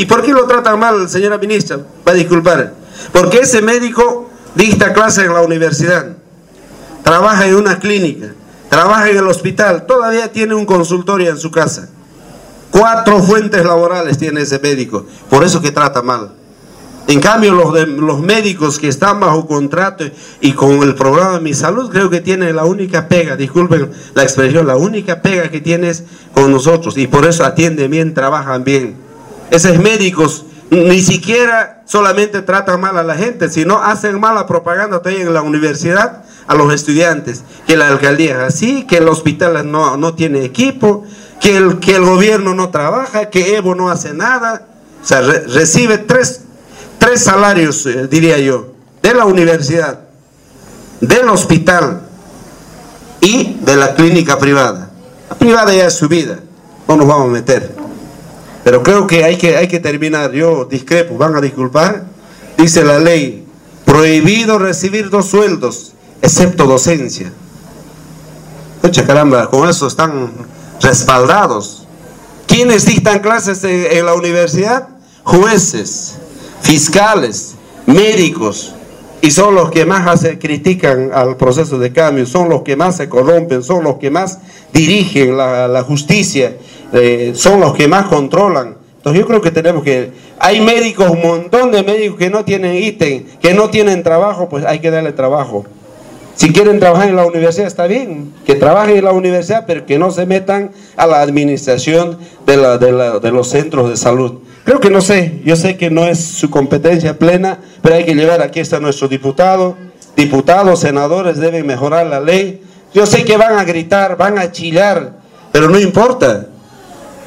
¿Y por qué lo tratan mal, señora ministra? Va a disculpar. Porque ese médico dicta clase en la universidad, trabaja en una clínica, trabaja en el hospital, todavía tiene un consultorio en su casa. Cuatro fuentes laborales tiene ese médico, por eso que trata mal. En cambio, los, de, los médicos que están bajo contrato y con el programa de Mi Salud, creo que tienen la única pega, disculpen la expresión, la única pega que tienes con nosotros y por eso atienden bien, trabajan bien. Esos médicos ni siquiera solamente tratan mal a la gente, sino hacen mala propaganda también en la universidad a los estudiantes, que la alcaldía es así, que el hospital no, no tiene equipo, que el, que el gobierno no trabaja, que Evo no hace nada. O sea, re, recibe tres tres salarios, eh, diría yo, de la universidad, del hospital y de la clínica privada. La privada ya es su vida, no nos vamos a meter. Pero creo que hay que, hay que terminar, yo discrepo, van a disculpar, dice la ley, prohibido recibir dos sueldos, excepto docencia. Mucha caramba, con eso están respaldados. ¿Quiénes dictan clases en la universidad? Jueces fiscales, médicos, y son los que más hace, critican al proceso de cambio, son los que más se corrompen, son los que más dirigen la, justicia, eh, son los que más controlan. Entonces yo creo que tenemos que... Hay médicos, un montón de médicos que no tienen ítem, que no tienen trabajo, pues hay que darle trabajo. Si quieren trabajar en la universidad está bien, que trabajen en la universidad, pero que no se metan a la administración de, los centros de salud. Creo que no sé, yo sé que no es su competencia plena, pero hay que llevar, aquí está nuestro diputado, diputados, senadores deben mejorar la ley. Yo sé que van a gritar, van a chillar, pero no importa.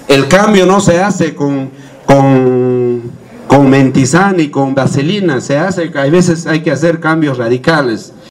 El cambio no se hace con, con, mentizán y con vaselina, se hace, hay veces hay que hacer cambios radicales.